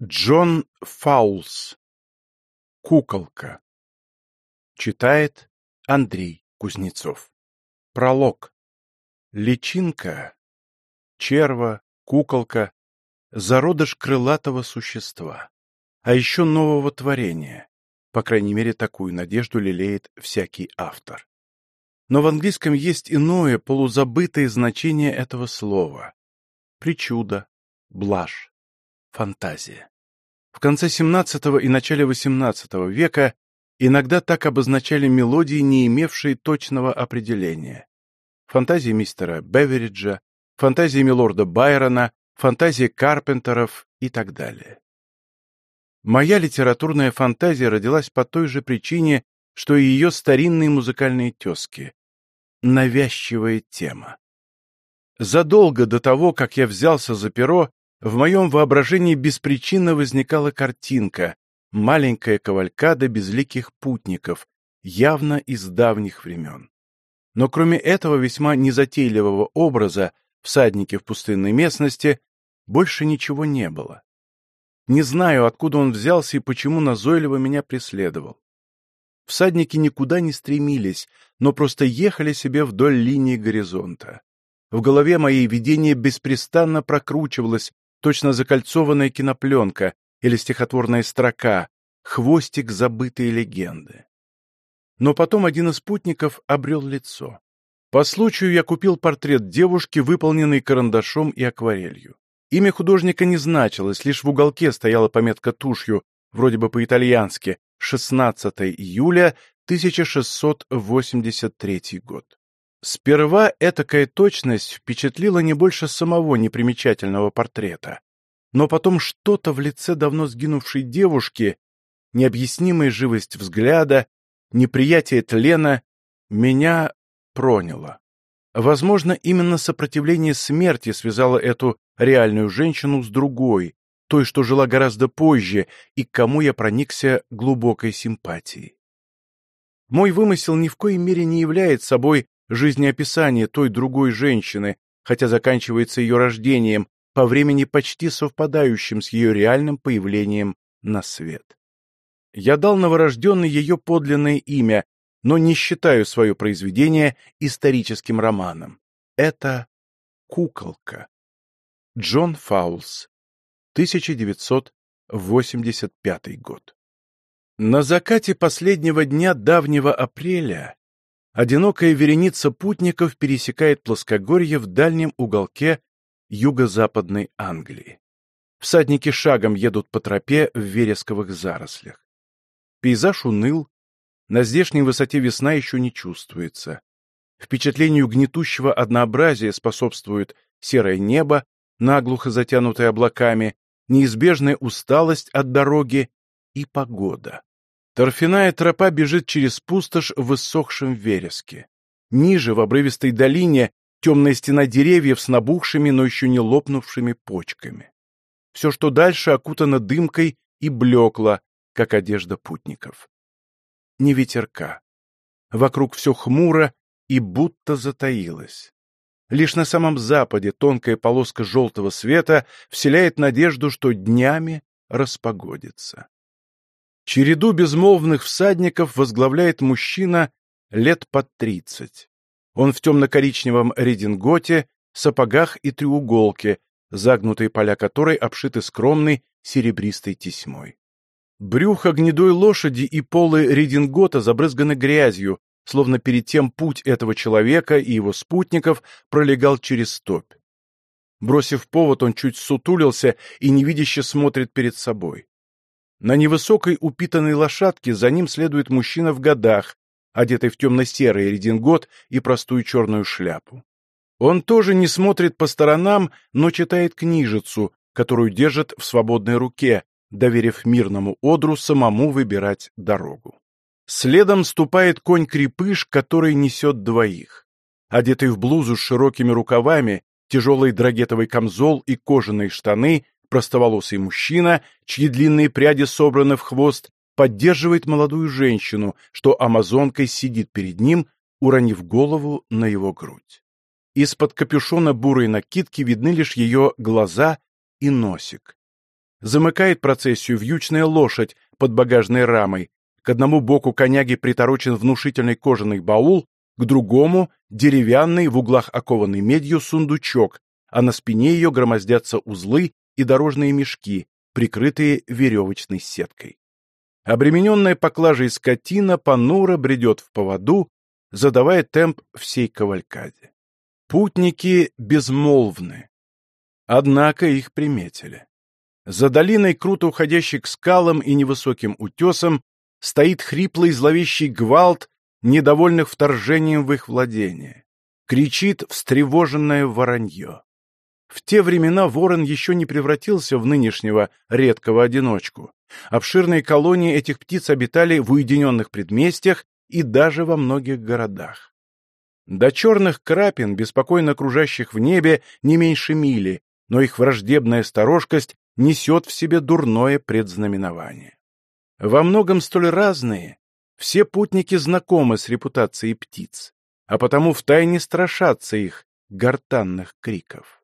Джон Фаулс. Куколка. Читает Андрей Кузнецов. Пролог. Личинка, черва, куколка, зародыш крылатого существа, а еще нового творения. По крайней мере, такую надежду лелеет всякий автор. Но в английском есть иное, полузабытое значение этого слова. Причуда, блажь фантазия. В конце XVII и начале XVIII века иногда так обозначали мелодии, не имевшие точного определения. Фантазии мистера Бевериджа, фантазии милорда Байрона, фантазии Карпентеров и так далее. Моя литературная фантазия родилась по той же причине, что и ее старинные музыкальные тезки. Навязчивая тема. Задолго до того, как я взялся за перо, в моем воображении беспричинно возникала картинка, маленькая кавалькада безликих путников, явно из давних времен. Но кроме этого весьма незатейливого образа, всадники в пустынной местности, больше ничего не было. Не знаю, откуда он взялся и почему назойливо меня преследовал. Всадники никуда не стремились, но просто ехали себе вдоль линии горизонта. В голове моей видение беспрестанно прокручивалось, точно закольцованная кинопленка или стихотворная строка, хвостик забытой легенды. Но потом один из спутников обрел лицо. По случаю я купил портрет девушки, выполненный карандашом и акварелью. Имя художника не значилось, лишь в уголке стояла пометка тушью, вроде бы по-итальянски, 16 июля 1683 год. Сперва этакая точность впечатлила не больше самого непримечательного портрета. Но потом что-то в лице давно сгинувшей девушки, необъяснимая живость взгляда, неприятие тлена, меня проняло. Возможно, именно сопротивление смерти связало эту реальную женщину с другой, той, что жила гораздо позже и к кому я проникся глубокой симпатией. Мой вымысел ни в коей мере не является собой жизнеописание той другой женщины, хотя заканчивается ее рождением, по времени почти совпадающим с ее реальным появлением на свет. Я дал новорожденной ее подлинное имя, но не считаю свое произведение историческим романом. Это «Куколка». Джон Фаулс, 1985 год. На закате последнего дня давнего апреля одинокая вереница путников пересекает плоскогорье в дальнем уголке юго-западной Англии. Всадники шагом едут по тропе в вересковых зарослях. Пейзаж уныл, на здешней высоте весна еще не чувствуется. Впечатлению гнетущего однообразия способствует серое небо, наглухо затянутое облаками, неизбежная усталость от дороги и погода. Торфяная тропа бежит через пустошь в иссохшем вереске. Ниже, в обрывистой долине, темная стена деревьев с набухшими, но еще не лопнувшими почками. Все, что дальше, окутано дымкой и блекло, как одежда путников. Не ветерка. Вокруг все хмуро и будто затаилось. Лишь на самом западе тонкая полоска желтого света вселяет надежду, что днями распогодится. Череду безмолвных всадников возглавляет мужчина лет под тридцать. Он в темно-коричневом рединготе, сапогах и треуголке, загнутые поля которой обшиты скромной серебристой тесьмой. Брюхо гнедой лошади и полы редингота забрызганы грязью, словно перед тем путь этого человека и его спутников пролегал через стопь. Бросив повод, он чуть сутулился и невидяще смотрит перед собой. На невысокой упитанной лошадке за ним следует мужчина в годах, одетый в темно-серый редингот и простую черную шляпу. Он тоже не смотрит по сторонам, но читает книжицу, которую держит в свободной руке, доверив мирному одру самому выбирать дорогу. Следом ступает конь-крепыш, который несет двоих. Одетый в блузу с широкими рукавами, тяжелый драгетовый камзол и кожаные штаны, простоволосый мужчина, чьи длинные пряди собраны в хвост, поддерживает молодую женщину, что амазонкой сидит перед ним, уронив голову на его грудь. Из-под капюшона бурой накидки видны лишь ее глаза и носик. замыкает процессию вьючная лошадь под багажной рамой, к одному боку коняги приторочен внушительный кожаный баул, к другому — деревянный, в углах окованный медью сундучок, а на спине ее громоздятся узлы и дорожные мешки, прикрытые веревочной сеткой. Обремененная поклажей скотина понуро бредет в поводу, задавая темп всей кавалькаде. Путники безмолвны. Однако их приметили. За долиной, круто уходящей к скалам и невысоким утесам, стоит хриплый зловещий гвалт, недовольных вторжением в их владение. Кричит встревоженное воронье. В те времена ворон еще не превратился в нынешнего редкого одиночку. Обширные колонии этих птиц обитали в уединенных предместьях и даже во многих городах. До черных крапин, беспокойно кружащих в небе, не меньше мили, но их враждебная сторожкость несет в себе дурное предзнаменование. Во многом столь разные, все путники знакомы с репутацией птиц, а потому втайне страшатся их гортанных криков.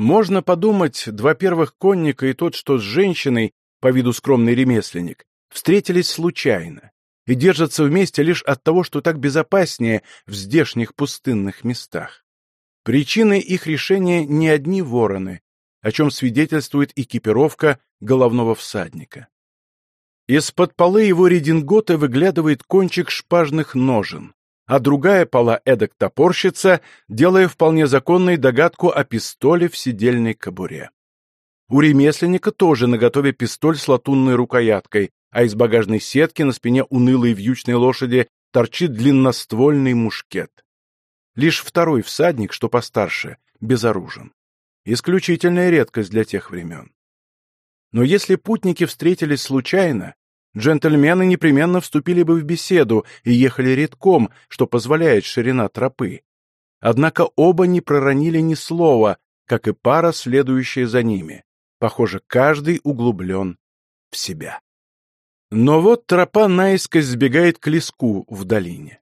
Можно подумать, два первых конника и тот, что с женщиной, по виду скромный ремесленник, встретились случайно и держатся вместе лишь от того, что так безопаснее в здешних пустынных местах. Причиной их решения не одни вороны, о чем свидетельствует экипировка головного всадника. Из-под полы его редингота выглядывает кончик шпажных ножен, а другая пола эдак топорщится, делая вполне законной догадку о пистоле в сидельной кобуре. У ремесленника тоже наготове пистоль с латунной рукояткой, а из багажной сетки на спине унылой вьючной лошади торчит длинноствольный мушкет. Лишь второй всадник, что постарше, безоружен. Исключительная редкость для тех времен. Но если путники встретились случайно, джентльмены непременно вступили бы в беседу и ехали редком, что позволяет ширина тропы. Однако оба не проронили ни слова, как и пара, следующая за ними. Похоже, каждый углублен в себя. Но вот тропа наискось сбегает к леску в долине.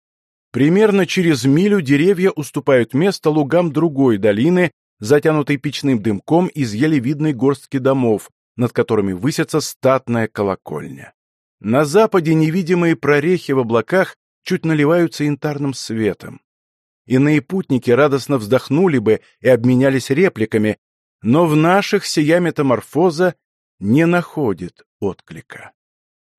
Примерно через милю деревья уступают место лугам другой долины, затянутой печным дымком из еле видной горстки домов, над которыми высится статная колокольня. На западе невидимые прорехи в облаках чуть наливаются янтарным светом. Иные путники радостно вздохнули бы и обменялись репликами, но в наших сия метаморфоза не находит отклика.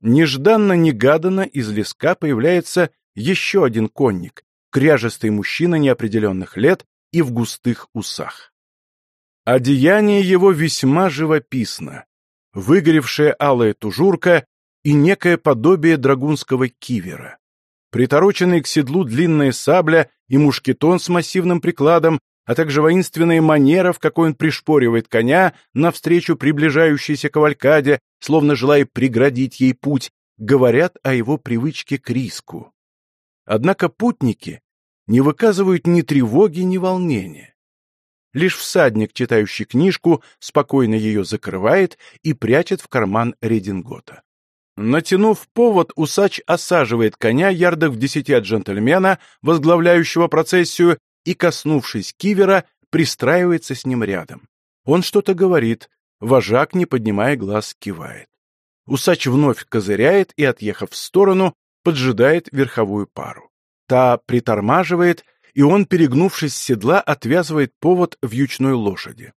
Нежданно-негаданно из леска появляется еще один конник, кряжестый мужчина неопределенных лет и в густых усах. Одеяние его весьма живописно. Выгоревшая алая тужурка и некое подобие драгунского кивера. Притороченный к седлу длинная сабля и мушкетон с массивным прикладом, а также воинственная манера, в какой он пришпоривает коня навстречу приближающейся кавалькаде, словно желая преградить ей путь, говорят о его привычке к риску. Однако путники не выказывают ни тревоги, ни волнения. Лишь всадник, читающий книжку, спокойно ее закрывает и прячет в карман редингота. Натянув повод, усач осаживает коня ярдах в десяти от джентльмена, возглавляющего процессию, и, коснувшись кивера, пристраивается с ним рядом. Он что-то говорит, вожак, не поднимая глаз, кивает. Усач вновь козыряет и, отъехав в сторону, поджидает верховую пару. Та притормаживает, и он, перегнувшись с седла, отвязывает повод вьючной лошади.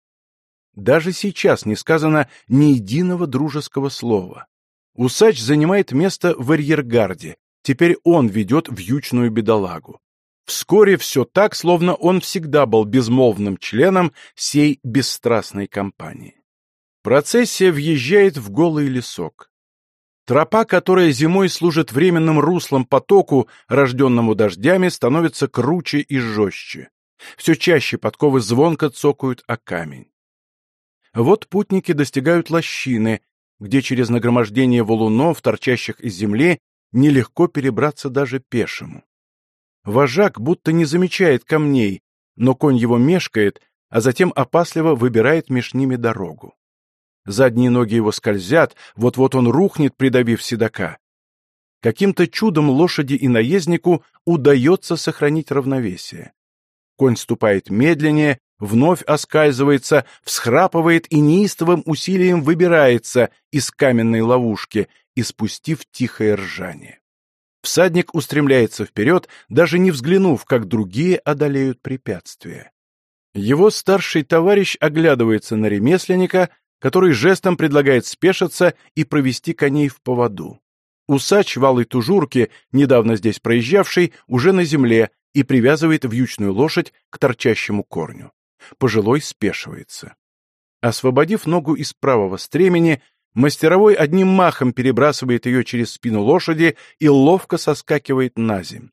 Даже сейчас не сказано ни единого дружеского слова. Усач занимает место в арьергарде, теперь он ведет вьючную бедолагу. Вскоре все так, словно он всегда был безмолвным членом сей бесстрастной компании. Процессия въезжает в голый лесок. Тропа, которая зимой служит временным руслом потоку, рожденному дождями, становится круче и жестче. Все чаще подковы звонко цокают о камень. Вот путники достигают лощины, где через нагромождение валунов, торчащих из земли, нелегко перебраться даже пешему. Вожак будто не замечает камней, но конь его мешкает, а затем опасливо выбирает меж ними дорогу. Задние ноги его скользят, вот-вот он рухнет, придавив седока. Каким-то чудом лошади и наезднику удается сохранить равновесие. Конь ступает медленнее, вновь оскальзывается, всхрапывает и неистовым усилием выбирается из каменной ловушки, испустив тихое ржание. Всадник устремляется вперед, даже не взглянув, как другие одолеют препятствия. Его старший товарищ оглядывается на ремесленника, который жестом предлагает спешиться и провести коней в поводу. Усач валой тужурки, недавно здесь проезжавший, уже на земле и привязывает вьючную лошадь к торчащему корню. Пожилой спешивается. Освободив ногу из правого стремени, мастеровой одним махом перебрасывает ее через спину лошади и ловко соскакивает на земь.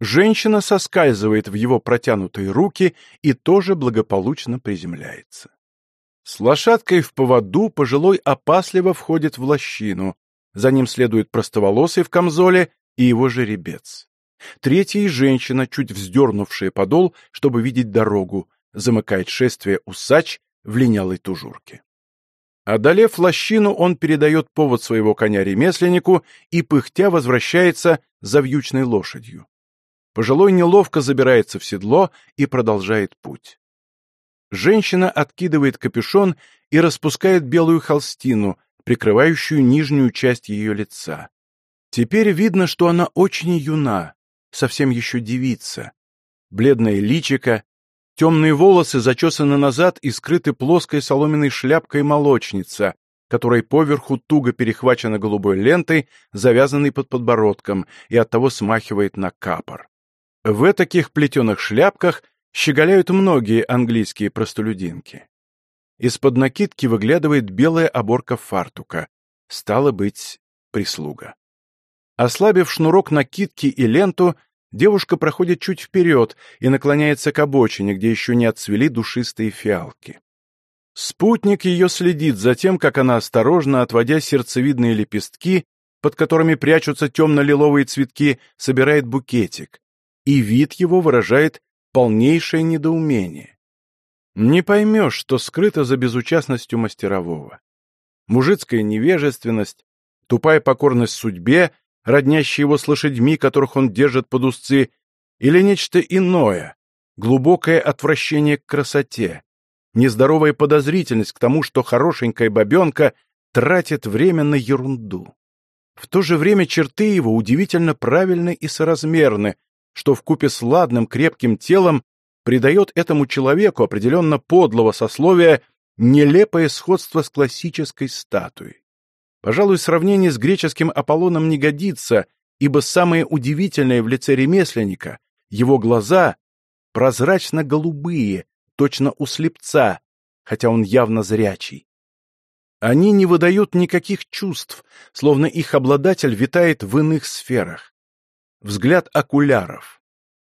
Женщина соскальзывает в его протянутые руки и тоже благополучно приземляется. С лошадкой в поводу пожилой опасливо входит в лощину. За ним следует простоволосый в камзоле и его жеребец. Третья женщина, чуть вздернувшая подол, чтобы видеть дорогу, замыкает шествие усач в линялой тужурке. Одолев лощину, он передает повод своего коня ремесленнику и, пыхтя, возвращается за вьючной лошадью. Пожилой неловко забирается в седло и продолжает путь. Женщина откидывает капюшон и распускает белую холстину, прикрывающую нижнюю часть ее лица. Теперь видно, что она очень юна, совсем еще девица. Бледное личико, темные волосы зачесаны назад и скрыты плоской соломенной шляпкой молочница, которой поверху туго перехвачена голубой лентой, завязанной под подбородком, и оттого смахивает на капор. В таких плетеных шляпках щеголяют многие английские простолюдинки. Из-под накидки выглядывает белая оборка фартука. Стало быть, прислуга. Ослабив шнурок накидки и ленту, девушка проходит чуть вперед и наклоняется к обочине, где еще не отцвели душистые фиалки. Спутник ее следит за тем, как она осторожно, отводя сердцевидные лепестки, под которыми прячутся темно-лиловые цветки, собирает букетик, и вид его выражает полнейшее недоумение. Не поймешь, что скрыто за безучастностью мастерового. Мужицкая невежественность, тупая покорность судьбе, роднящая его с лошадьми, которых он держит под узцы, или нечто иное, глубокое отвращение к красоте, нездоровая подозрительность к тому, что хорошенькая бабенка тратит время на ерунду. В то же время черты его удивительно правильны и соразмерны, что вкупе с ладным крепким телом придает этому человеку определенно подлого сословия нелепое сходство с классической статуей. Пожалуй, сравнение с греческим Аполлоном не годится, ибо самое удивительное в лице ремесленника — его глаза прозрачно-голубые, точно у слепца, хотя он явно зрячий. Они не выдают никаких чувств, словно их обладатель витает в иных сферах взгляд окуляров,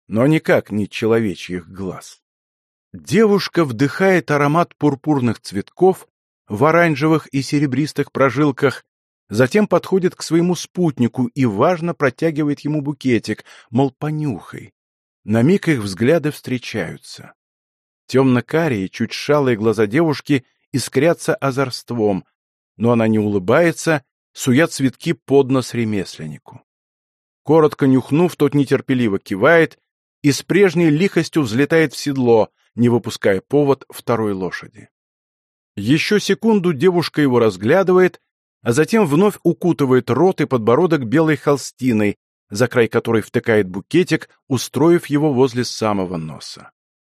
но никак не человечьих глаз. Девушка вдыхает аромат пурпурных цветков в оранжевых и серебристых прожилках, затем подходит к своему спутнику и важно протягивает ему букетик, мол, понюхай. На миг их взгляды встречаются. Темно-карие, чуть шалые глаза девушки искрятся озорством, но она не улыбается, суя цветки под нос ремесленнику. Коротко нюхнув, тот нетерпеливо кивает и с прежней лихостью взлетает в седло, не выпуская повод второй лошади. Еще секунду девушка его разглядывает, а затем вновь укутывает рот и подбородок белой холстиной, за край которой втыкает букетик, устроив его возле самого носа.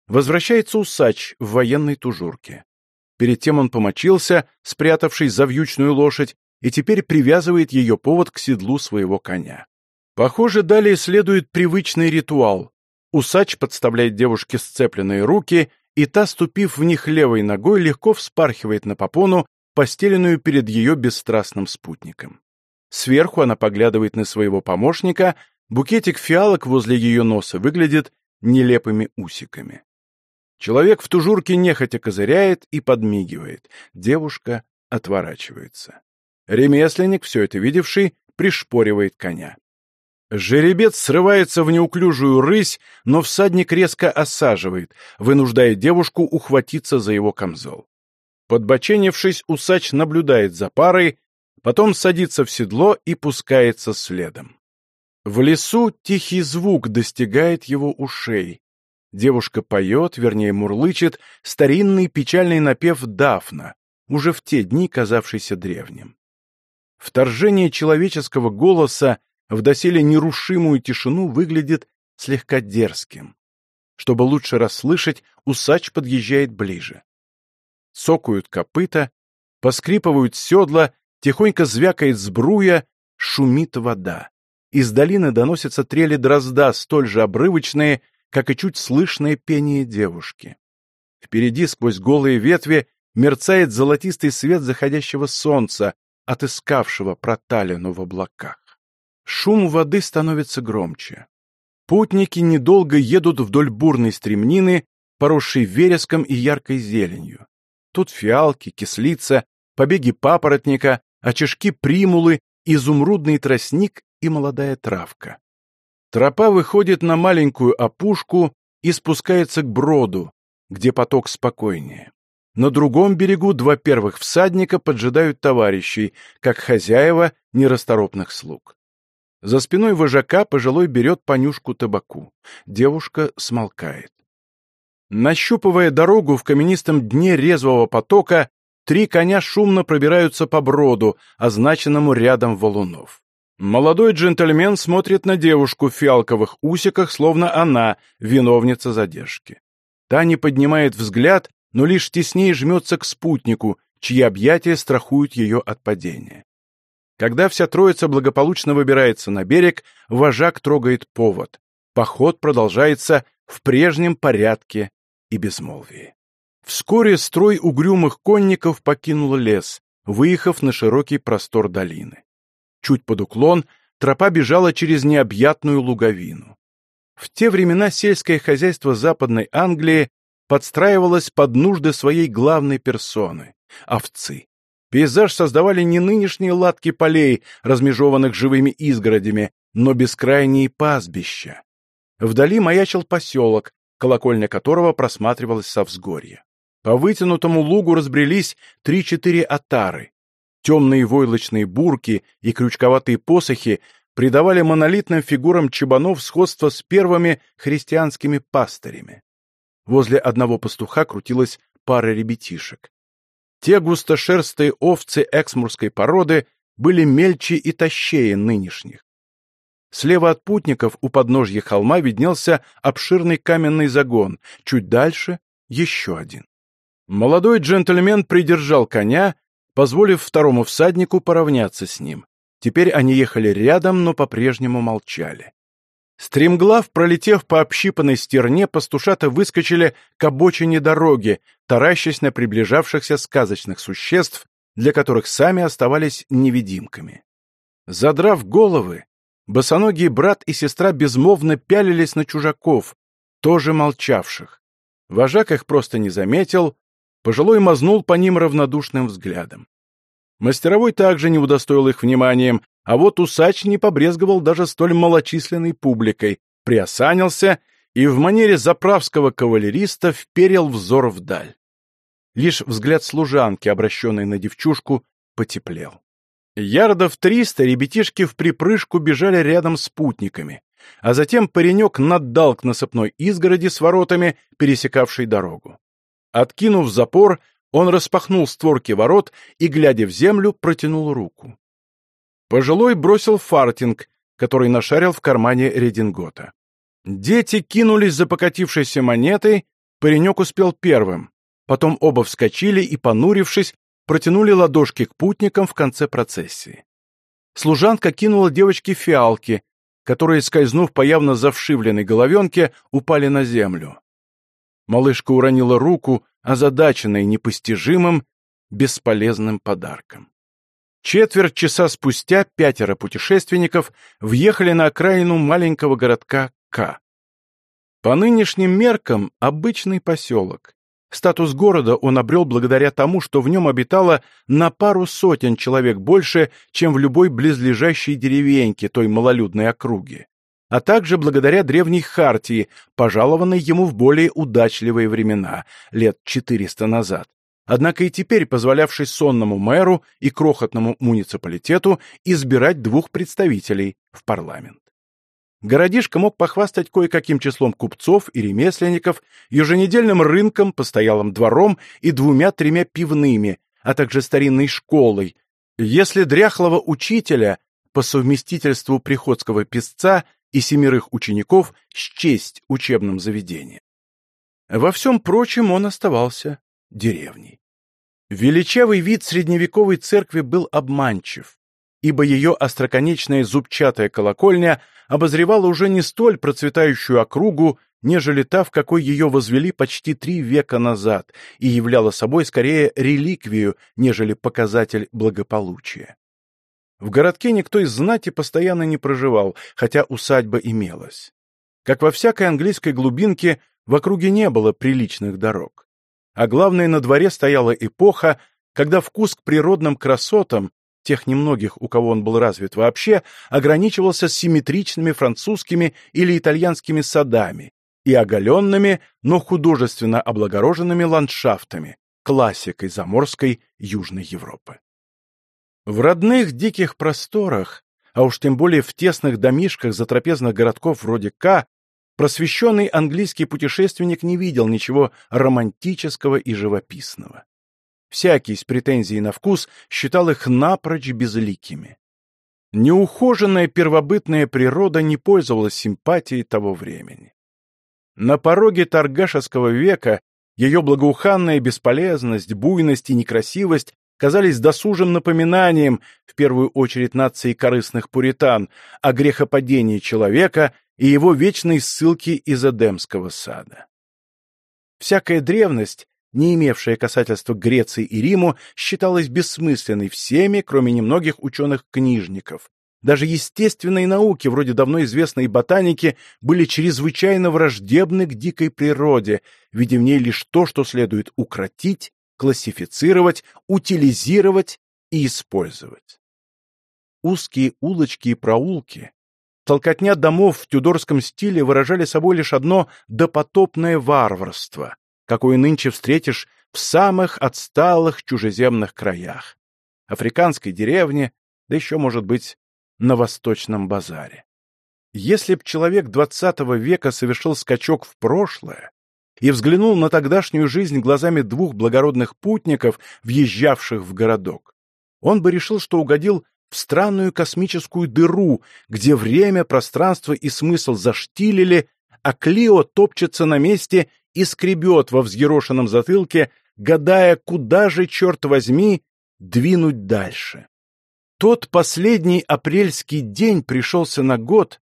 Возвращается усач в военной тужурке. Перед тем он помочился, спрятавшись за вьючную лошадь, и теперь привязывает ее повод к седлу своего коня. Похоже, далее следует привычный ритуал. Усач подставляет девушке сцепленные руки, и та, ступив в них левой ногой, легко вспархивает на попону, постеленную перед ее бесстрастным спутником. Сверху она поглядывает на своего помощника, букетик фиалок возле ее носа выглядит нелепыми усиками. Человек в тужурке нехотя козыряет и подмигивает. Девушка отворачивается. Ремесленник, все это видевший, пришпоривает коня. Жеребец срывается в неуклюжую рысь, но всадник резко осаживает, вынуждая девушку ухватиться за его камзол. Подбоченившись, усач наблюдает за парой, потом садится в седло и пускается следом. В лесу тихий звук достигает его ушей. Девушка поет, вернее мурлычет, старинный печальный напев Дафна, уже в те дни казавшийся древним. Вторжение человеческого голоса в доселе нерушимую тишину выглядит слегка дерзким. Чтобы лучше расслышать, усач подъезжает ближе. Цокают копыта, поскрипывают седла, тихонько звякает сбруя, шумит вода. Из долины доносятся трели дрозда, столь же обрывочные, как и чуть слышное пение девушки. Впереди, сквозь голые ветви, мерцает золотистый свет заходящего солнца, отыскавшего проталину в облаках. Шум воды становится громче. Путники недолго едут вдоль бурной стремнины, поросшей вереском и яркой зеленью. Тут фиалки, кислица, побеги папоротника, очишки примулы, изумрудный тростник и молодая травка. Тропа выходит на маленькую опушку и спускается к броду, где поток спокойнее. На другом берегу два первых всадника поджидают товарищей, как хозяева нерасторопных слуг. За спиной вожака пожилой берет понюшку табаку. Девушка смолкает. Нащупывая дорогу в каменистом дне резвого потока, три коня шумно пробираются по броду, означенному рядом валунов. Молодой джентльмен смотрит на девушку в фиалковых усиках, словно она виновница задержки. Та не поднимает взгляд, но лишь теснее жмется к спутнику, чьи объятия страхуют ее от падения. Когда вся троица благополучно выбирается на берег, вожак трогает повод. Поход продолжается в прежнем порядке и безмолвии. Вскоре строй угрюмых конников покинул лес, выехав на широкий простор долины. Чуть под уклон тропа бежала через необъятную луговину. В те времена сельское хозяйство Западной Англии подстраивалось под нужды своей главной персоны — овцы. Пейзаж создавали не нынешние латки полей, размежеванных живыми изгородями, но бескрайние пастбища. Вдали маячил поселок, колокольня которого просматривалась со взгорья. По вытянутому лугу разбрелись три-четыре отары. Темные войлочные бурки и крючковатые посохи придавали монолитным фигурам чебанов сходство с первыми христианскими пастырями. Возле одного пастуха крутилась пара ребятишек. Те густошерстые овцы эксмурской породы были мельче и тощее нынешних. Слева от путников у подножья холма виднелся обширный каменный загон, чуть дальше — еще один. Молодой джентльмен придержал коня, позволив второму всаднику поравняться с ним. Теперь они ехали рядом, но по-прежнему молчали. Стремглав, пролетев по общипанной стерне, пастушата выскочили к обочине дороги, таращась на приближавшихся сказочных существ, для которых сами оставались невидимками. Задрав головы, босоногие брат и сестра безмолвно пялились на чужаков, тоже молчавших. Вожак их просто не заметил, Пожилой мазнул по ним равнодушным взглядом. Мастеровой также не удостоил их вниманием, а вот усач не побрезговал даже столь малочисленной публикой, приосанился и в манере заправского кавалериста вперил взор вдаль. Лишь взгляд служанки, обращенной на девчушку, потеплел. Ярдов триста ребятишки в припрыжку бежали рядом с путниками, а затем паренек наддал к насыпной изгороди с воротами, пересекавшей дорогу. Откинув запор, он распахнул створки ворот и, глядя в землю, протянул руку. Пожилой бросил фартинг, который нашарил в кармане редингота. Дети кинулись за покатившейся монетой, паренек успел первым. Потом оба вскочили и, понурившись, протянули ладошки к путникам в конце процессии. Служанка кинула девочке фиалки, которые, скользнув по явно завшивленной головенке, упали на землю. Малышка уронила руку, озадаченной непостижимым, бесполезным подарком. Четверть часа спустя пятеро путешественников въехали на окраину маленького городка К. По нынешним меркам обычный поселок. Статус города он обрел благодаря тому, что в нем обитало на пару сотен человек больше, чем в любой близлежащей деревеньке той малолюдной округи а также благодаря древней хартии, пожалованной ему в более удачливые времена, лет 400 назад, однако и теперь позволявшей сонному мэру и крохотному муниципалитету избирать двух представителей в парламент. городишко мог похвастать кое-каким числом купцов и ремесленников, еженедельным рынком, постоялым двором и двумя-тремя пивными, а также старинной школой, если дряхлого учителя, по совместительству приходского писца и семерых учеников, счесть учебным заведением. Во всем прочем он оставался деревней. Величавый вид средневековой церкви был обманчив, ибо ее остроконечная зубчатая колокольня обозревала уже не столь процветающую округу, нежели та, в какой ее возвели почти три века назад, и являла собой скорее реликвию, нежели показатель благополучия. В городке никто из знати постоянно не проживал, хотя усадьба имелась. Как во всякой английской глубинке, в округе не было приличных дорог. А главное, на дворе стояла эпоха, когда вкус к природным красотам, тех немногих, у кого он был развит вообще, ограничивался симметричными французскими или итальянскими садами и оголенными, но художественно облагороженными ландшафтами, классикой заморской Южной Европы. В родных диких просторах, а уж тем более в тесных домишках затрапезных городков вроде К, просвещенный английский путешественник не видел ничего романтического и живописного. Всякий с претензией на вкус считал их напрочь безликими. Неухоженная первобытная природа не пользовалась симпатией того времени. На пороге торгашеского века ее благоуханная бесполезность, буйность и некрасивость казались досужим напоминанием, в первую очередь нации корыстных пуритан, о грехопадении человека и его вечной ссылки из Эдемского сада. Всякая древность, не имевшая касательства к Греции и Риму, считалась бессмысленной всеми, кроме немногих ученых-книжников. Даже естественные науки, вроде давно известной ботаники, были чрезвычайно враждебны к дикой природе, видя в ней лишь то, что следует укротить, классифицировать, утилизировать и использовать. Узкие улочки и проулки, Толкотня домов в тюдорском стиле выражали собой лишь одно допотопное варварство, какое нынче встретишь в самых отсталых чужеземных краях. Африканской деревне, да еще, может быть, на Восточном базаре. Если б человек XX века совершил скачок в прошлое и взглянул на тогдашнюю жизнь глазами двух благородных путников, въезжавших в городок, он бы решил, что угодил в странную космическую дыру, где время, пространство и смысл заштилили, а Клио топчется на месте и скребет во взъерошенном затылке, гадая, куда же, черт возьми, двинуть дальше. Тот последний апрельский день пришелся на год,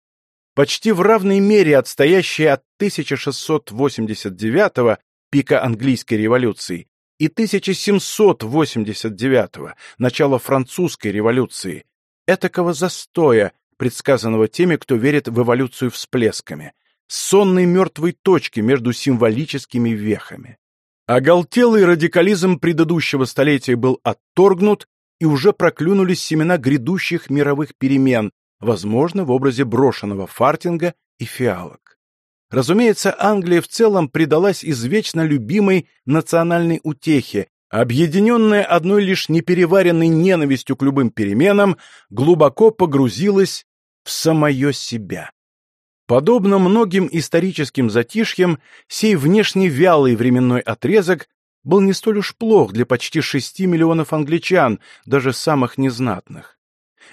почти в равной мере отстоящий от 1689 пика английской революции и 1789-го, начала французской революции, этакого застоя, предсказанного теми, кто верит в эволюцию всплесками, сонной мертвой точки между символическими вехами. Оголтелый радикализм предыдущего столетия был отторгнут, и уже проклюнулись семена грядущих мировых перемен, возможно, в образе брошенного фартинга и фиалок. Разумеется, Англия в целом предалась извечно любимой национальной утехе, объединенная одной лишь непереваренной ненавистью к любым переменам, глубоко погрузилась в самое себя. Подобно многим историческим затишьям, сей внешне вялый временной отрезок был не столь уж плох для почти шести миллионов англичан, даже самых незнатных.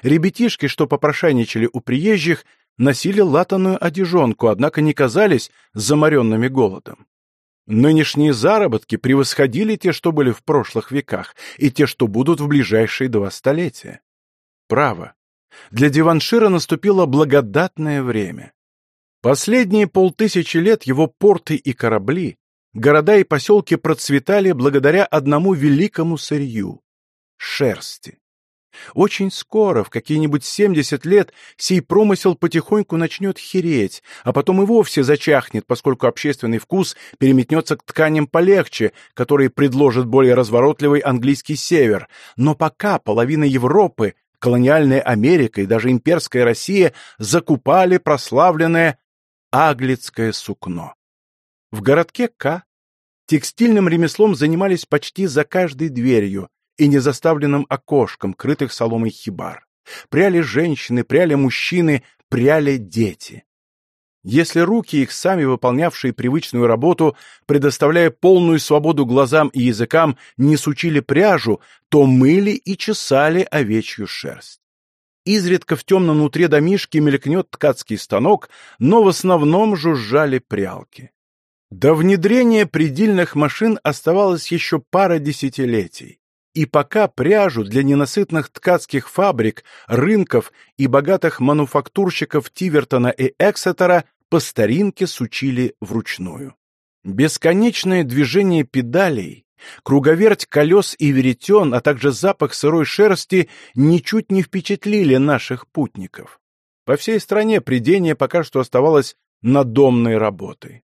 Ребятишки, что попрошайничали у приезжих, носили латаную одежонку, однако не казались заморенными голодом. Нынешние заработки превосходили те, что были в прошлых веках, и те, что будут в ближайшие два столетия. Право. Для Диваншира наступило благодатное время. Последние полтысячи лет его порты и корабли, города и поселки процветали благодаря одному великому сырью — шерсти. Очень скоро, в какие-нибудь 70 лет, сей промысел потихоньку начнет хереть, а потом и вовсе зачахнет, поскольку общественный вкус переметнется к тканям полегче, которые предложит более разворотливый английский север. Но пока половина Европы, колониальная Америка и даже имперская Россия закупали прославленное аглицкое сукно. В городке К текстильным ремеслом занимались почти за каждой дверью, и незаставленным окошком, крытых соломой хибар. Пряли женщины, пряли мужчины, пряли дети. Если руки их, сами выполнявшие привычную работу, предоставляя полную свободу глазам и языкам, не сучили пряжу, то мыли и чесали овечью шерсть. Изредка в темном нутре домишки мелькнет ткацкий станок, но в основном жужжали прялки. До внедрения предельных машин оставалось еще пара десятилетий. И пока пряжу для ненасытных ткацких фабрик, рынков и богатых мануфактурщиков Тивертона и Эксетера по старинке сучили вручную. Бесконечное движение педалей, круговерть колес и веретен, а также запах сырой шерсти ничуть не впечатлили наших путников. По всей стране придение пока что оставалось надомной работой.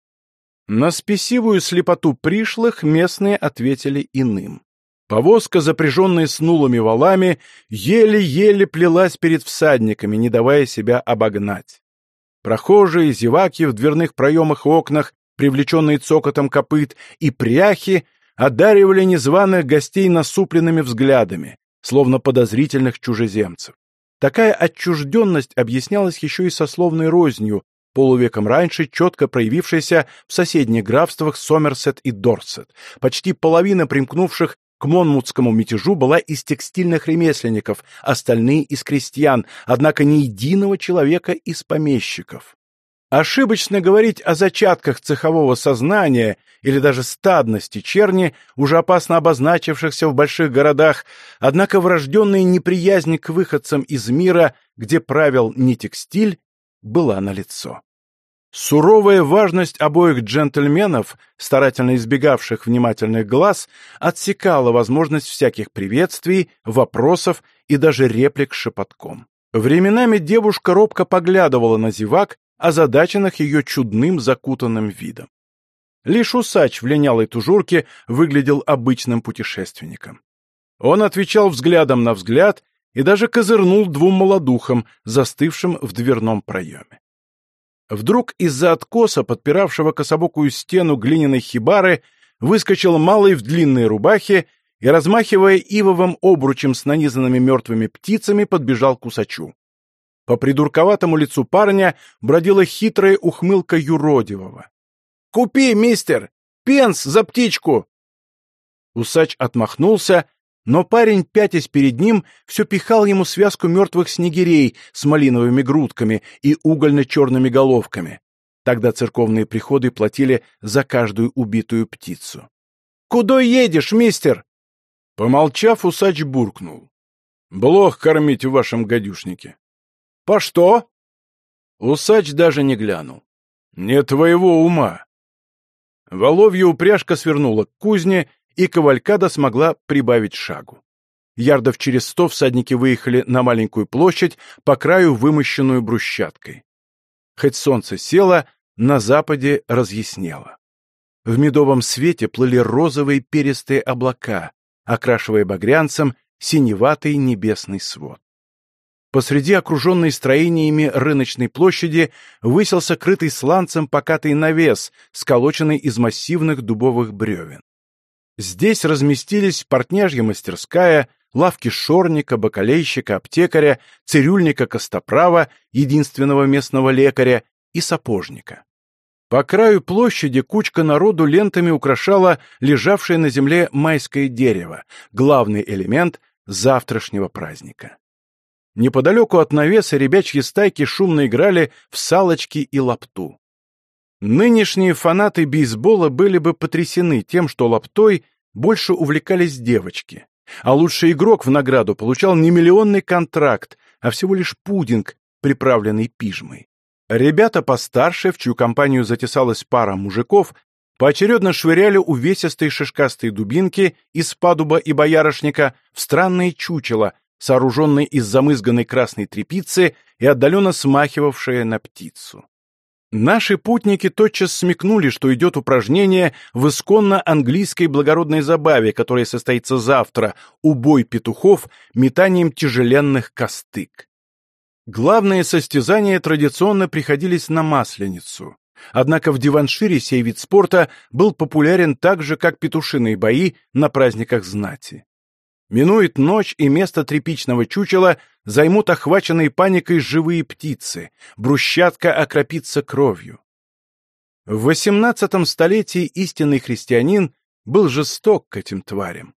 На спесивую слепоту пришлых местные ответили иным. Повозка, запряженная снулыми валами, еле-еле плелась перед всадниками, не давая себя обогнать. Прохожие, зеваки в дверных проемах и окнах, привлеченные цокотом копыт, и пряхи одаривали незваных гостей насупленными взглядами, словно подозрительных чужеземцев. Такая отчужденность объяснялась еще и сословной рознью, полувеком раньше четко проявившейся в соседних графствах Сомерсет и Дорсет. Почти половина примкнувших к Монмутскому мятежу была из текстильных ремесленников, остальные — из крестьян, однако ни единого человека из помещиков. Ошибочно говорить о зачатках цехового сознания или даже стадности черни, уже опасно обозначившихся в больших городах, однако врожденная неприязнь к выходцам из мира, где правил не текстиль, была налицо. Суровая важность обоих джентльменов, старательно избегавших внимательных глаз, отсекала возможность всяких приветствий, вопросов и даже реплик шепотком. Временами девушка робко поглядывала на зевак, озадаченных ее чудным закутанным видом. Лишь усач в линялой тужурке выглядел обычным путешественником. Он отвечал взглядом на взгляд и даже козырнул двум молодухам, застывшим в дверном проеме. Вдруг из-за откоса, подпиравшего кособокую стену глиняной хибары, выскочил малый в длинной рубахе и, размахивая ивовым обручем с нанизанными мертвыми птицами, подбежал к усачу. По придурковатому лицу парня бродила хитрая ухмылка юродивого. «Купи, мистер! Пенс за птичку!» Усач отмахнулся но парень, пятясь перед ним, все пихал ему связку мертвых снегирей с малиновыми грудками и угольно-черными головками. Тогда церковные приходы платили за каждую убитую птицу. «Куда едешь, мистер?» Помолчав, усач буркнул. «Блох кормить в вашем гадюшнике». «По что?» Усач даже не глянул. «Не твоего ума». Воловья упряжка свернула к кузне, и кавалькада смогла прибавить шагу. Ярдов через сто всадники выехали на маленькую площадь, по краю вымощенную брусчаткой. Хоть солнце село, на западе разъяснело. В медовом свете плыли розовые перистые облака, окрашивая багрянцем синеватый небесный свод. Посреди окруженной строениями рыночной площади высился крытый сланцем покатый навес, сколоченный из массивных дубовых бревен. Здесь разместились портняжья мастерская, лавки шорника, бакалейщика, аптекаря, цирюльника Костоправа, единственного местного лекаря, и сапожника. По краю площади кучка народу лентами украшала лежавшее на земле майское дерево, главный элемент завтрашнего праздника. Неподалеку от навеса ребячьи стайки шумно играли в салочки и лапту. Нынешние фанаты бейсбола были бы потрясены тем, что лаптой больше увлекались девочки, а лучший игрок в награду получал не миллионный контракт, а всего лишь пудинг, приправленный пижмой. Ребята постарше, в чью компанию затесалась пара мужиков, поочередно швыряли увесистые шишкастые дубинки из падуба и боярышника в странные чучела, сооруженные из замызганной красной тряпицы и отдаленно смахивавшие на птицу. Наши путники тотчас смекнули, что идет упражнение в исконно английской благородной забаве, которая состоится завтра, убой петухов метанием тяжеленных костык. Главные состязания традиционно приходились на Масленицу. Однако в Диваншире сей вид спорта был популярен так же, как петушиные бои на праздниках знати. Минует ночь, и место тряпичного чучела займут охваченные паникой живые птицы, брусчатка окропится кровью. В XVIII столетии истинный христианин был жесток к этим тварям.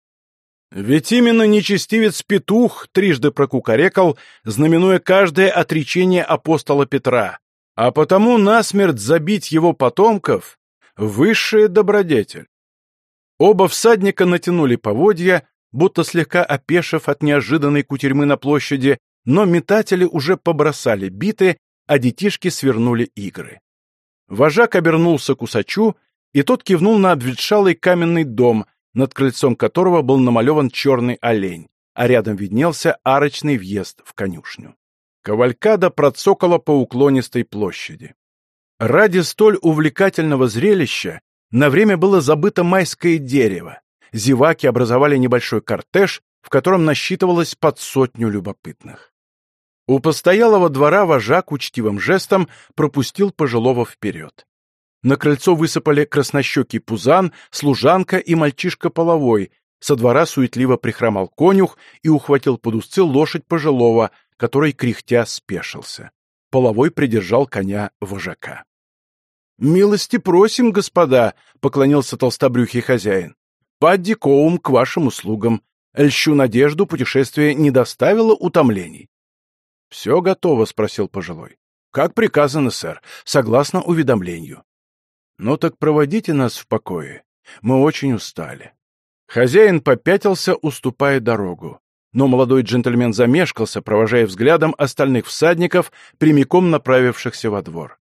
Ведь именно нечестивец-петух трижды прокукарекал, знаменуя каждое отречение апостола Петра, а потому насмерть забить его потомков — высшая добродетель. Оба всадника натянули поводья, будто слегка опешив от неожиданной кутерьмы на площади, но метатели уже побросали биты, а детишки свернули игры. Вожак обернулся к усачу, и тот кивнул на обветшалый каменный дом, над крыльцом которого был намалеван черный олень, а рядом виднелся арочный въезд в конюшню. Кавалькада процокала по уклонистой площади. Ради столь увлекательного зрелища на время было забыто майское дерево. Зеваки образовали небольшой кортеж, в котором насчитывалось под сотню любопытных. У постоялого двора вожак учтивым жестом пропустил пожилого вперед. На крыльцо высыпали краснощекий пузан, служанка и мальчишка половой. Со двора суетливо прихромал конюх и ухватил под узцы лошадь пожилого, который, кряхтя, спешился. Половой придержал коня вожака. «Милости просим, господа!» — поклонился толстобрюхий хозяин. «Падди Коум к вашим услугам. Льщу надежду, путешествие не доставило утомлений». «Все готово?» — спросил пожилой. «Как приказано, сэр, согласно уведомлению». «Ну так проводите нас в покое. Мы очень устали». Хозяин попятился, уступая дорогу. Но молодой джентльмен замешкался, провожая взглядом остальных всадников, прямиком направившихся во двор.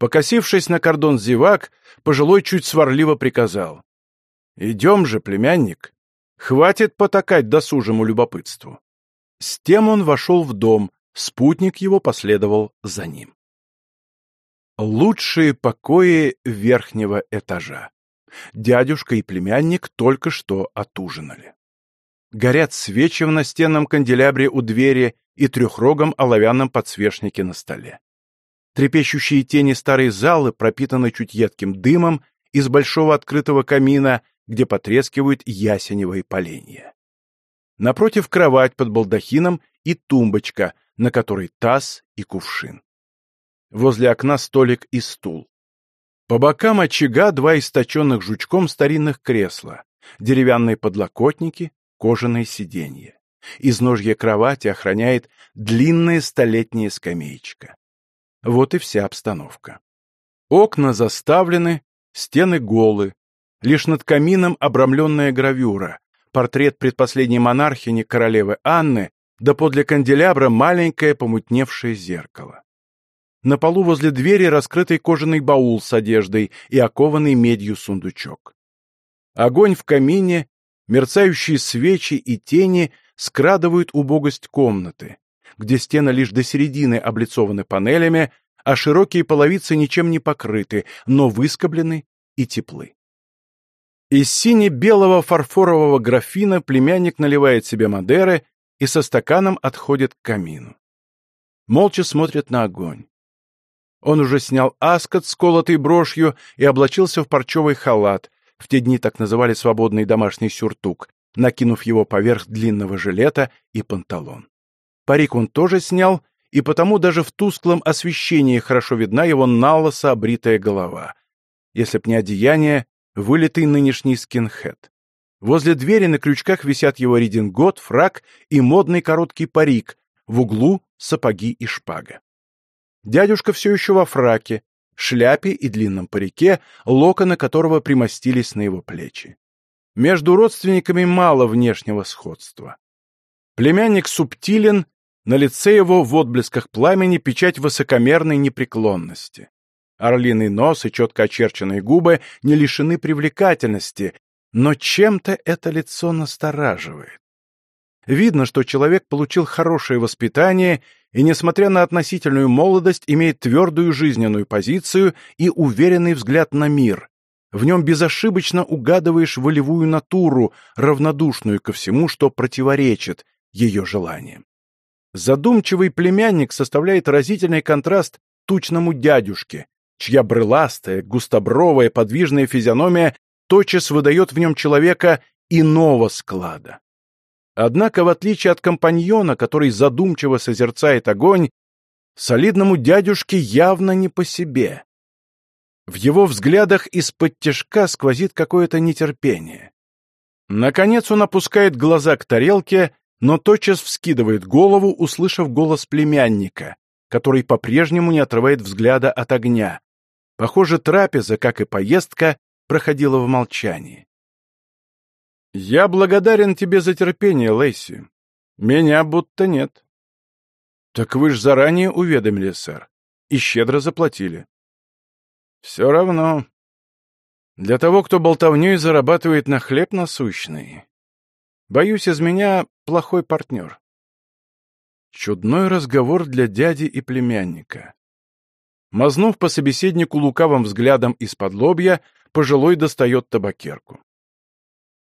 Покосившись на кордон зевак, пожилой чуть сварливо приказал. «Идем же, племянник. Хватит потакать досужему любопытству». С тем он вошел в дом, Спутник его последовал за ним. Лучшие покои верхнего этажа. Дядюшка и племянник только что отужинали. Горят свечи в настенном канделябре у двери и трехрогом оловянном подсвечнике на столе. Трепещущие тени старой залы пропитаны чуть едким дымом из большого открытого камина, где потрескивают ясеневые поленья. Напротив кровать под балдахином и тумбочка — на которой таз и кувшин. Возле окна столик и стул. По бокам очага два источенных жучком старинных кресла, деревянные подлокотники, кожаные сиденья. Из ножья кровати охраняет длинная столетняя скамеечка. Вот и вся обстановка. Окна заставлены, стены голы, лишь над камином обрамленная гравюра, портрет предпоследней монархини королевы Анны да подле канделябра маленькое помутневшее зеркало. На полу возле двери раскрытый кожаный баул с одеждой и окованный медью сундучок. Огонь в камине, мерцающие свечи и тени скрадывают убогость комнаты, где стены лишь до середины облицованы панелями, а широкие половицы ничем не покрыты, но выскоблены и теплы. Из сине-белого фарфорового графина племянник наливает себе Мадеры и со стаканом отходит к камину. Молча смотрит на огонь. Он уже снял аскот с колотой брошью и облачился в парчевый халат, в те дни так называли свободный домашний сюртук, накинув его поверх длинного жилета и панталон. Парик он тоже снял, и потому даже в тусклом освещении хорошо видна его налысо обритая голова. Если б не одеяние, вылитый нынешний скинхед. Возле двери на крючках висят его редингот, фрак и модный короткий парик, в углу сапоги и шпага. Дядюшка все еще во фраке, шляпе и длинном парике, локоны которого примостились на его плечи. Между родственниками мало внешнего сходства. Племянник субтилен, на лице его в отблесках пламени печать высокомерной непреклонности. Орлиный нос и четко очерченные губы не лишены привлекательности, но чем-то это лицо настораживает. Видно, что человек получил хорошее воспитание и, несмотря на относительную молодость, имеет твердую жизненную позицию и уверенный взгляд на мир. В нем безошибочно угадываешь волевую натуру, равнодушную ко всему, что противоречит ее желаниям. Задумчивый племянник составляет разительный контраст тучному дядюшке, чья брыластая, густобровая, подвижная физиономия тотчас выдает в нем человека иного склада. Однако, в отличие от компаньона, который задумчиво созерцает огонь, солидному дядюшке явно не по себе. В его взглядах из-под тяжка сквозит какое-то нетерпение. Наконец он опускает глаза к тарелке, но тотчас вскидывает голову, услышав голос племянника, который по-прежнему не отрывает взгляда от огня. Похоже, трапеза, как и поездка, проходила в молчании. «Я благодарен тебе за терпение, Лейси. Меня будто нет». «Так вы ж заранее уведомили, сэр, и щедро заплатили». «Все равно. Для того, кто болтовней зарабатывает на хлеб насущный. Боюсь, из меня плохой партнер». Чудной разговор для дяди и племянника. Мазнув по собеседнику лукавым взглядом из-под лобья, пожилой достает табакерку.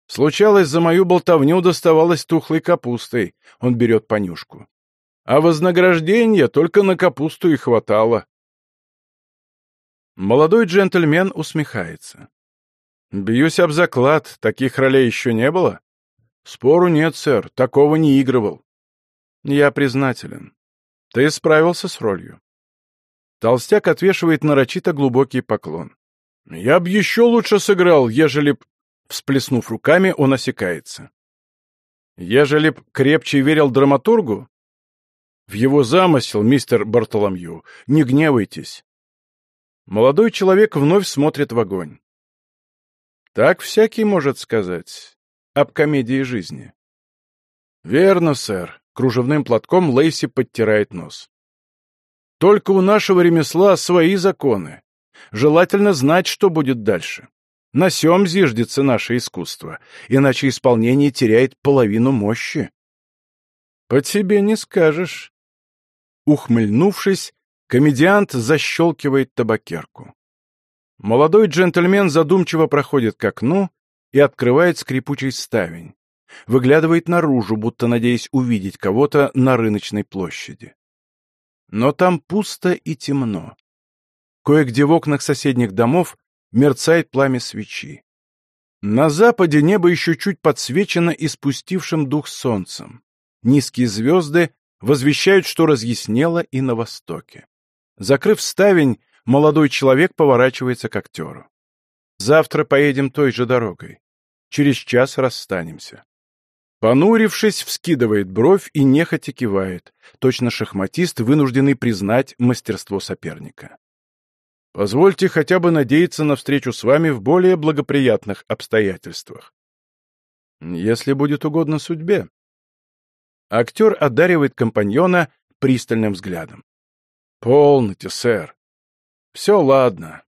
Случалось, за мою болтовню доставалось тухлой капустой, он берет понюшку. А вознаграждение только на капусту и хватало. Молодой джентльмен усмехается. Бьюсь об заклад, таких ролей еще не было? Спору нет, сэр, такого не игрывал. Я признателен. Ты справился с ролью. Толстяк отвешивает нарочито глубокий поклон. Я б еще лучше сыграл, ежели б... Всплеснув руками, он осекается. Ежели б крепче верил драматургу? В его замысел, мистер Бартоломью, не гневайтесь. Молодой человек вновь смотрит в огонь. Так всякий может сказать об комедии жизни. Верно, сэр. Кружевным платком Лейси подтирает нос. Только у нашего ремесла свои законы. Желательно знать, что будет дальше. На сём зиждется наше искусство, иначе исполнение теряет половину мощи. По тебе не скажешь. Ухмыльнувшись, комедиант защелкивает табакерку. Молодой джентльмен задумчиво проходит к окну и открывает скрипучий ставень. Выглядывает наружу, будто надеясь увидеть кого-то на рыночной площади. Но там пусто и темно. Кое-где в окнах соседних домов мерцает пламя свечи. На западе небо еще чуть подсвечено испустившим дух солнцем. Низкие звезды возвещают, что разъяснело и на востоке. Закрыв ставень, молодой человек поворачивается к актеру. «Завтра поедем той же дорогой. Через час расстанемся». Понурившись, вскидывает бровь и нехотя кивает, точно шахматист, вынужденный признать мастерство соперника. Позвольте хотя бы надеяться на встречу с вами в более благоприятных обстоятельствах. Если будет угодно судьбе. Актер одаривает компаньона пристальным взглядом. Полноте, сэр. Все ладно.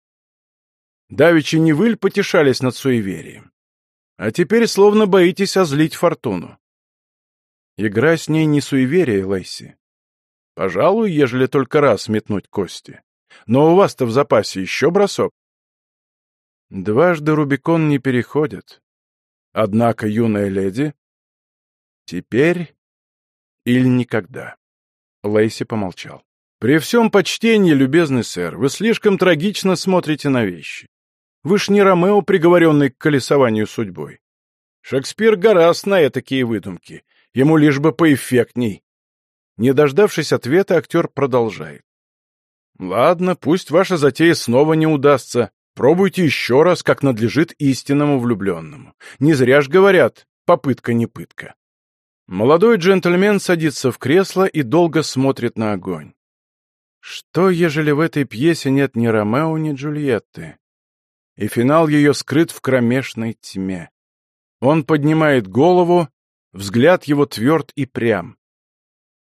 Давичи не выль потешались над суеверием. А теперь словно боитесь озлить фортуну. Игра с ней не суеверие, Лейси. Пожалуй, ежели только раз метнуть кости. Но у вас-то в запасе еще бросок. Дважды Рубикон не переходят. Однако, юная леди, теперь или никогда. Лейси помолчал. При всем почтении, любезный сэр, вы слишком трагично смотрите на вещи. Вы ж не Ромео, приговоренный к колесованию судьбой. Шекспир гораст на такие выдумки. Ему лишь бы поэффектней. Не дождавшись ответа, актер продолжает. Ладно, пусть ваша затея снова не удастся. Пробуйте еще раз, как надлежит истинному влюбленному. Не зря ж говорят, попытка не пытка. Молодой джентльмен садится в кресло и долго смотрит на огонь. Что, ежели в этой пьесе нет ни Ромео, ни Джульетты? И финал ее скрыт в кромешной тьме. Он поднимает голову, взгляд его тверд и прям.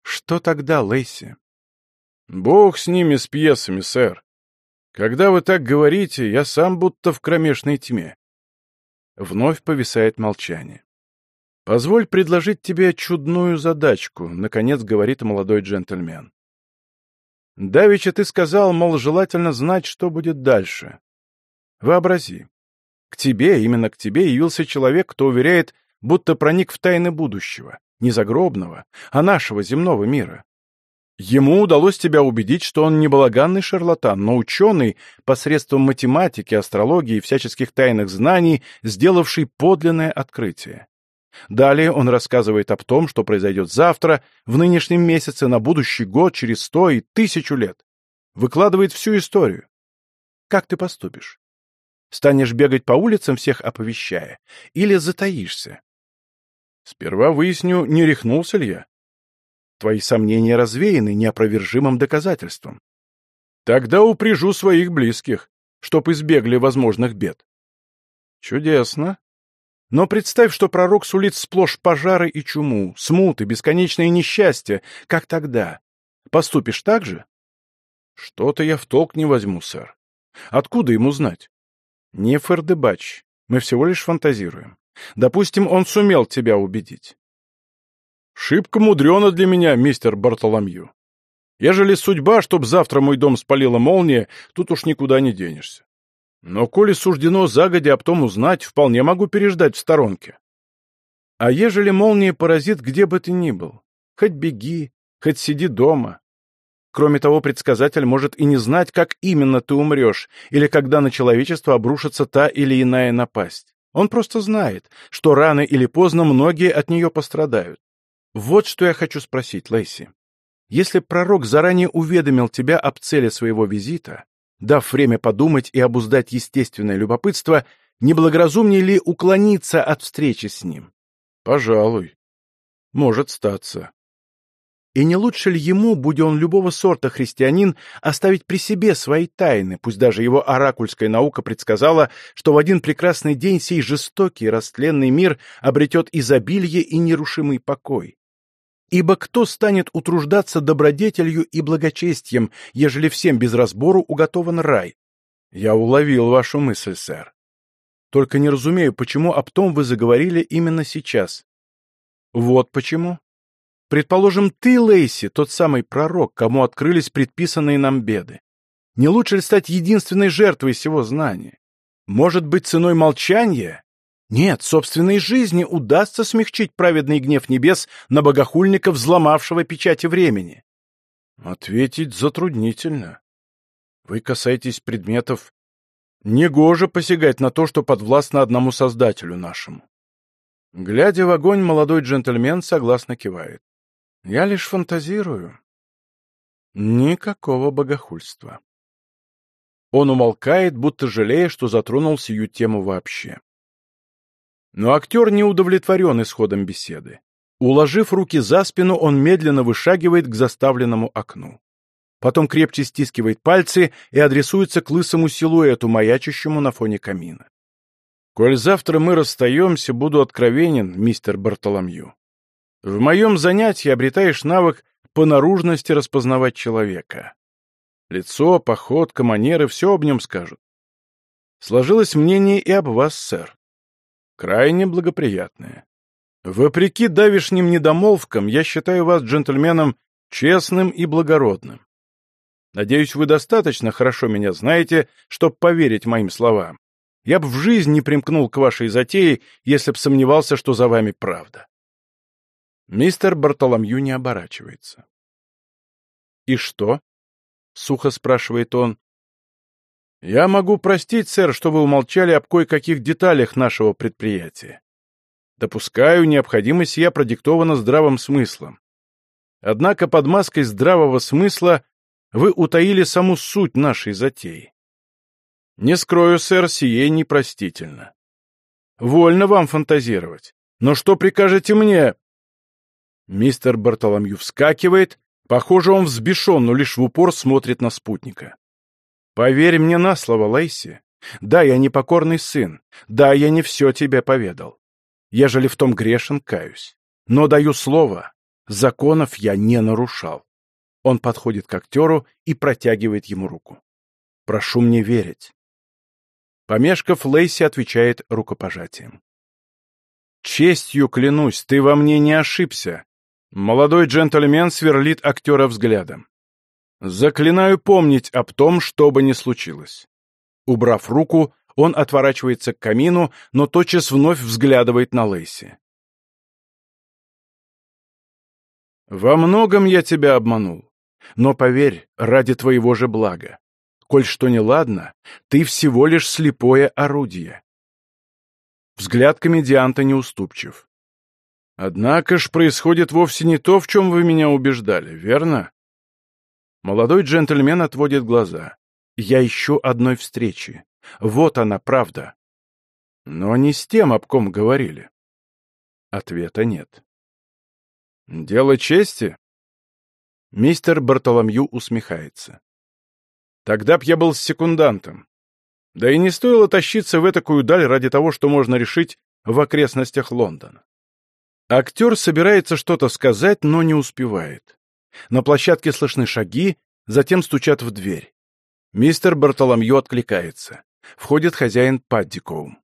Что тогда, Лейси? Бог с ними, с пьесами, сэр. Когда вы так говорите, я сам будто в кромешной тьме. Вновь повисает молчание. «Позволь предложить тебе чудную задачку», — наконец говорит молодой джентльмен. «Давеча ты сказал, мол, желательно знать, что будет дальше. Вообрази. К тебе, именно к тебе, явился человек, кто уверяет, будто проник в тайны будущего, не загробного, а нашего земного мира. Ему удалось тебя убедить, что он не балаганный шарлатан, но ученый, посредством математики, астрологии и всяческих тайных знаний, сделавший подлинное открытие. Далее он рассказывает об том, что произойдет завтра, в нынешнем месяце, на будущий год, через сто и тысячу лет. Выкладывает всю историю. Как ты поступишь? Станешь бегать по улицам, всех оповещая? Или затаишься? Сперва выясню, не рехнулся ли я. Твои сомнения развеяны неопровержимым доказательством. Тогда упряжу своих близких, чтоб избегли возможных бед. Чудесно. Но представь, что пророк сулит сплошь пожары и чуму, смуты, бесконечное несчастье, как тогда. Поступишь так же? Что-то я в толк не возьму, сэр. Откуда ему знать? Не Фердебач. Мы всего лишь фантазируем. Допустим, он сумел тебя убедить. Шибко мудрено для меня, мистер Бартоломью. Ежели судьба, чтоб завтра мой дом спалила молния, тут уж никуда не денешься. Но коли суждено загодя об том узнать, вполне могу переждать в сторонке. А ежели молния поразит где бы ты ни был, хоть беги, хоть сиди дома. Кроме того, предсказатель может и не знать, как именно ты умрешь, или когда на человечество обрушится та или иная напасть. Он просто знает, что рано или поздно многие от нее пострадают. Вот что я хочу спросить, Лейси. Если пророк заранее уведомил тебя об цели своего визита, дав время подумать и обуздать естественное любопытство, неблагоразумнее ли уклониться от встречи с ним? Пожалуй. Может статься. И не лучше ли ему, будь он любого сорта христианин, оставить при себе свои тайны, пусть даже его оракульская наука предсказала, что в один прекрасный день сей жестокий, растленный мир обретет изобилие и нерушимый покой? Ибо кто станет утруждаться добродетелью и благочестием, ежели всем без разбору уготован рай? Я уловил вашу мысль, сэр. Только не разумею, почему об том вы заговорили именно сейчас. Вот почему. Предположим, ты, Лейси, тот самый пророк, кому открылись предписанные нам беды. Не лучше ли стать единственной жертвой всего знания? Может быть, ценой молчания? Нет, собственной жизни удастся смягчить праведный гнев небес на богохульника, взломавшего печати времени. Ответить затруднительно. Вы касаетесь предметов. Негоже посягать на то, что подвластно одному создателю нашему. Глядя в огонь, молодой джентльмен согласно кивает. Я лишь фантазирую. Никакого богохульства. Он умолкает, будто жалея, что затронул сию тему вообще. Но актер не удовлетворен исходом беседы. Уложив руки за спину, он медленно вышагивает к заставленному окну. Потом крепче стискивает пальцы и адресуется к лысому силуэту, маячащему на фоне камина. «Коль завтра мы расстаемся, буду откровенен, мистер Бартоломью. В моем занятии обретаешь навык по наружности распознавать человека. Лицо, походка, манеры — все об нем скажут. Сложилось мнение и об вас, сэр. Крайне благоприятное. Вопреки давишним недомолвкам, я считаю вас джентльменом честным и благородным. Надеюсь, вы достаточно хорошо меня знаете, чтобы поверить моим словам. Я бы в жизнь не примкнул к вашей затее, если б сомневался, что за вами правда. Мистер Бартоломью не оборачивается. «И что?» — сухо спрашивает он. «Я могу простить, сэр, что вы умолчали об кое-каких деталях нашего предприятия. Допускаю, необходимость я продиктована здравым смыслом. Однако под маской здравого смысла вы утаили саму суть нашей затеи. Не скрою, сэр, сие непростительно. Вольно вам фантазировать. Но что прикажете мне, Мистер Бартоломью вскакивает. Похоже, он взбешен, но лишь в упор смотрит на спутника. «Поверь мне на слово, Лейси. Да, я непокорный сын. Да, я не все тебе поведал. Ежели в том грешен, каюсь. Но даю слово, законов я не нарушал». Он подходит к актеру и протягивает ему руку. «Прошу мне верить». Помешков, Лейси отвечает рукопожатием. «Честью клянусь, ты во мне не ошибся. Молодой джентльмен сверлит актера взглядом. Заклинаю помнить об том, что бы ни случилось. Убрав руку, он отворачивается к камину, но тотчас вновь взглядывает на Лейси. «Во многом я тебя обманул, но поверь, ради твоего же блага. Коль что неладно, ты всего лишь слепое орудие». Взгляд комедианта неуступчив. Однако ж происходит вовсе не то, в чем вы меня убеждали, верно? Молодой джентльмен отводит глаза. Я ищу одной встречи. Вот она, правда. Но не с тем, об ком говорили. Ответа нет. Дело чести? Мистер Бартоломью усмехается. Тогда б я был с секундантом. Да и не стоило тащиться в этакую даль ради того, что можно решить в окрестностях Лондона. Актер собирается что-то сказать, но не успевает. На площадке слышны шаги, затем стучат в дверь. Мистер Бартоломью откликается. Входит хозяин Паддикоум.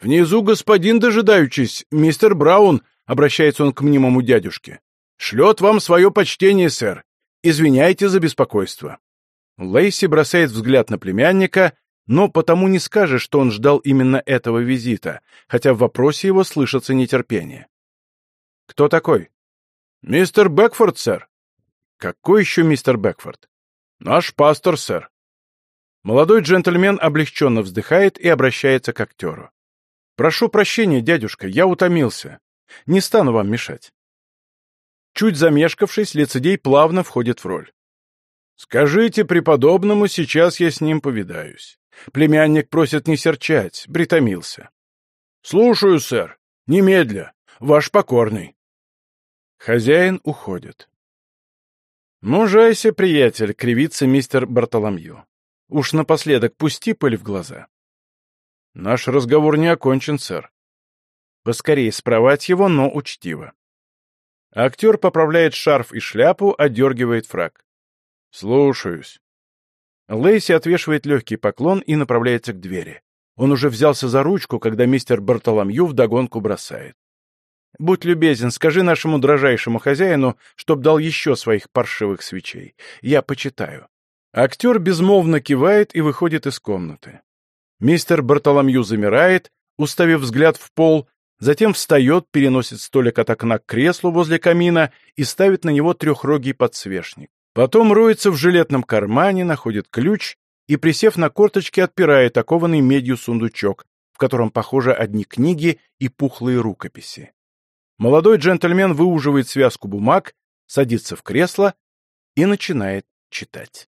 «Внизу господин, дожидаючись, мистер Браун», — обращается он к мнимому дядюшке. «Шлет вам свое почтение, сэр. Извиняйте за беспокойство». Лейси бросает взгляд на племянника, но потому не скажешь, что он ждал именно этого визита, хотя в вопросе его слышится нетерпение. «Кто такой?» «Мистер Бэкфорд, сэр». «Какой еще мистер Бэкфорд?» «Наш пастор, сэр». Молодой джентльмен облегченно вздыхает и обращается к актеру. «Прошу прощения, дядюшка, я утомился. Не стану вам мешать». Чуть замешкавшись, лицедей плавно входит в роль. «Скажите преподобному, сейчас я с ним повидаюсь. Племянник просит не серчать, притомился». «Слушаю, сэр. Немедля. Ваш покорный». Хозяин уходит. «Мужайся, приятель», — кривится мистер Бартоломью. «Уж напоследок пусти пыль в глаза». «Наш разговор не окончен, сэр». Поскорее спровать его, но учтиво. Актер поправляет шарф и шляпу, одергивает фраг. «Слушаюсь». Лейси отвешивает легкий поклон и направляется к двери. Он уже взялся за ручку, когда мистер Бартоломью вдогонку бросает. «Будь любезен, скажи нашему дрожайшему хозяину, чтоб дал еще своих паршивых свечей. Я почитаю». Актер безмолвно кивает и выходит из комнаты. Мистер Бартоломью замирает, уставив взгляд в пол, затем встает, переносит столик от окна к креслу возле камина и ставит на него трехрогий подсвечник. Потом роется в жилетном кармане, находит ключ и, присев на корточки, отпирает окованный медью сундучок, в котором, похоже, одни книги и пухлые рукописи. Молодой джентльмен выуживает связку бумаг, садится в кресло и начинает читать.